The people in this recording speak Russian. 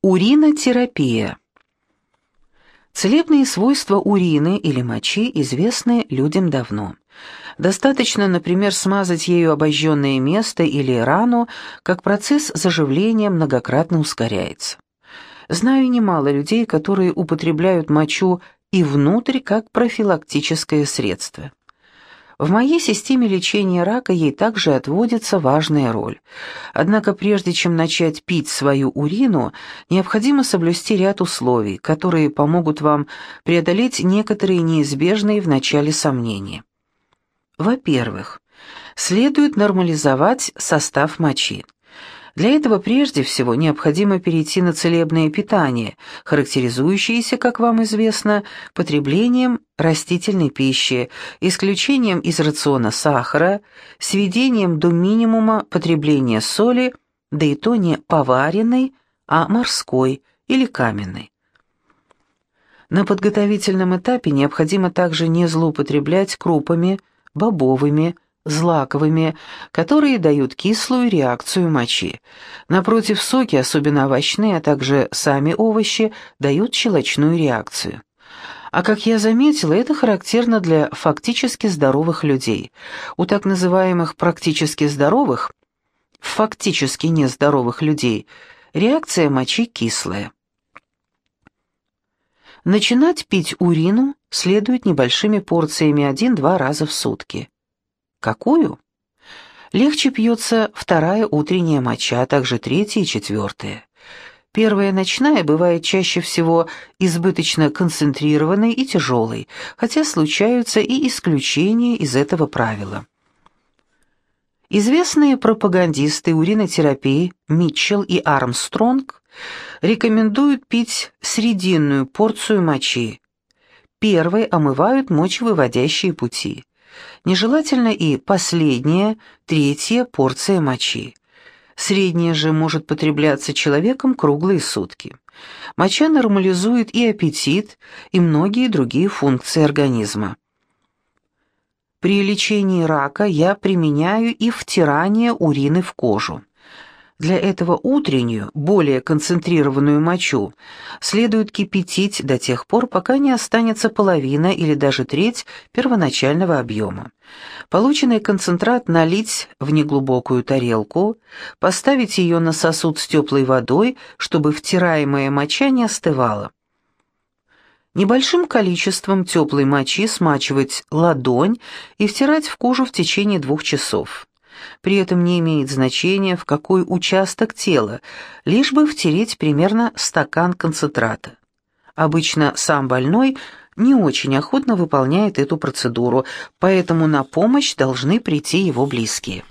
Уринотерапия. Целебные свойства урины или мочи известны людям давно. Достаточно, например, смазать ею обожженное место или рану, как процесс заживления многократно ускоряется. Знаю немало людей, которые употребляют мочу и внутрь как профилактическое средство. В моей системе лечения рака ей также отводится важная роль. Однако прежде чем начать пить свою урину, необходимо соблюсти ряд условий, которые помогут вам преодолеть некоторые неизбежные в начале сомнения. Во-первых, следует нормализовать состав мочи. Для этого прежде всего необходимо перейти на целебное питание, характеризующееся, как вам известно, потреблением растительной пищи, исключением из рациона сахара, сведением до минимума потребления соли, да и то не поваренной, а морской или каменной. На подготовительном этапе необходимо также не злоупотреблять крупами, бобовыми, злаковыми, которые дают кислую реакцию мочи. Напротив, соки, особенно овощные, а также сами овощи, дают щелочную реакцию. А как я заметила, это характерно для фактически здоровых людей. У так называемых практически здоровых, фактически нездоровых людей, реакция мочи кислая. Начинать пить урину следует небольшими порциями один-два раза в сутки. Какую? Легче пьется вторая утренняя моча, а также третья и четвертая. Первая ночная бывает чаще всего избыточно концентрированной и тяжелой, хотя случаются и исключения из этого правила. Известные пропагандисты уринотерапии Митчелл и Армстронг рекомендуют пить срединную порцию мочи. Первой омывают мочевыводящие пути. Нежелательно и последняя, третья порция мочи. Средняя же может потребляться человеком круглые сутки. Моча нормализует и аппетит, и многие другие функции организма. При лечении рака я применяю и втирание урины в кожу. Для этого утреннюю, более концентрированную мочу следует кипятить до тех пор, пока не останется половина или даже треть первоначального объема. Полученный концентрат налить в неглубокую тарелку, поставить ее на сосуд с теплой водой, чтобы втираемая моча не остывала. Небольшим количеством теплой мочи смачивать ладонь и втирать в кожу в течение двух часов. При этом не имеет значения, в какой участок тела, лишь бы втереть примерно стакан концентрата. Обычно сам больной не очень охотно выполняет эту процедуру, поэтому на помощь должны прийти его близкие.